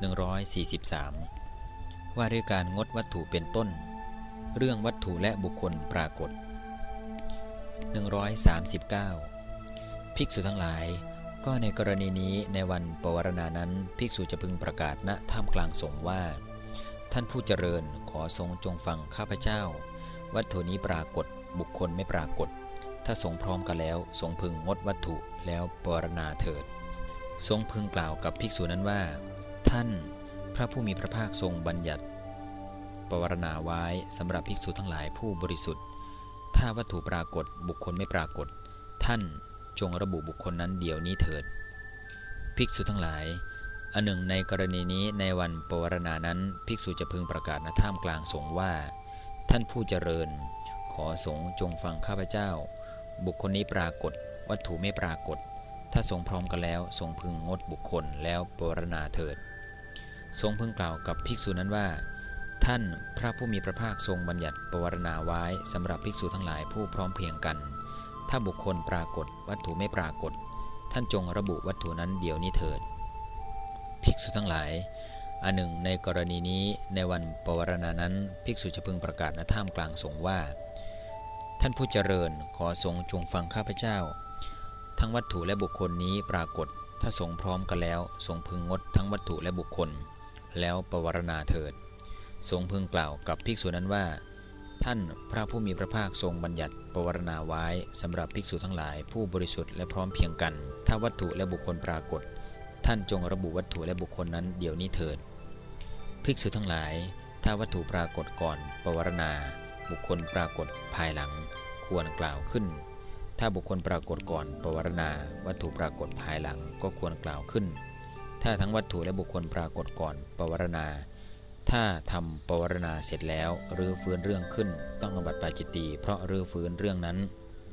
143 ว่าด้วยการงดวัตถุเป็นต้น เรื่องวัตถุและบุคคลปรากฏ 139 ภิกษุทั้งหลาย ก็ในกรณีนี้ในวันปวารณานั้น ภิกษุจะพึงประกาศณท่ามกลางสงฆ์ว่า ท่านผู้เจริญขอทรงจงฟังข้าพเจ้า วัตถุนี้ปรากฏบุคคลไม่ปรากฏ ถ้าทรงพร้อมกันแล้วทรงพึงงดวัตถุแล้วปวารณาเถิดทรงพึงกล่าวกับภิกษุนั้นว่า ท่านพระผู้มีพระภาคทรงบัญญัติ ปวารณาไว้สำหรับภิกษุทั้งหลายผู้บริสุทธิ์ ถ้าวัตถุปรากฏบุคคลไม่ปรากฏ ท่านจงระบุบุคคลนั้นเดี๋ยวนี้เถิด ภิกษุทั้งหลายอันหนึ่งในกรณีนี้ในวันปวารณานั้นภิกษุจะพึงประกาศณท่ามกลางสงฆ์ว่า ท่านผู้เจริญ ขอสงฆ์จงฟังข้าพเจ้า บุคคลนี้ปรากฏ วัตถุไม่ปรากฏ ถ้าทรงพร้อมกันแล้วทรงพึงงดบุคคลแล้วปวารณาเถิด ทรงพึงกล่าวกับภิกษุนั้นว่า ท่านพระผู้มีพระภาคทรงบัญญัติปวารณาไว้สำหรับภิกษุทั้งหลายผู้พร้อมเพียงกัน ถ้าบุคคลปรากฏวัตถุไม่ปรากฏ ท่านจงระบุวัตถุนั้นเดี๋ยวนี้เถิด ภิกษุทั้งหลายอันหนึ่งในกรณีนี้ในวันปวารณานั้น ภิกษุจะพึงประกาศณท่ามกลางสงฆ์ว่า ท่านผู้เจริญขอทรงจงฟังข้าพเจ้า ทั้งวัตถุและบุคคลนี้ปรากฏ ถ้าทรงพร้อมกันแล้วทรงพึงงดทั้งวัตถุและบุคคล แล้วปวารณาเถิด ทรงพึงกล่าวกับภิกษุนั้นว่า ท่านพระผู้มีพระภาคทรงบัญญัติปวารณาไว้สำหรับภิกษุทั้งหลาย ผู้บริสุทธิ์และพร้อมเพียงกัน ถ้าวัตถุและบุคคลปรากฏ ท่านจงระบุวัตถุและบุคคลนั้นเดี๋ยวนี้เถิด ภิกษุทั้งหลาย ถ้าวัตถุปรากฏก่อนปวารณา บุคคลปรากฏภายหลัง ควรกล่าวขึ้นถ้าบุคคลปรากฏก่อนปวารณาวัตถุปรากฏภายหลังก็ควรกล่าวขึ้น ถ้าทั้งวัตถุและบุคคลปรากฏก่อนปวารณา ถ้าทำปวารณาเสร็จแล้วรื้อฟื้นเรื่องขึ้น ต้องอบัติปาจิตตีเพราะรื้อฟื้นเรื่องนั้น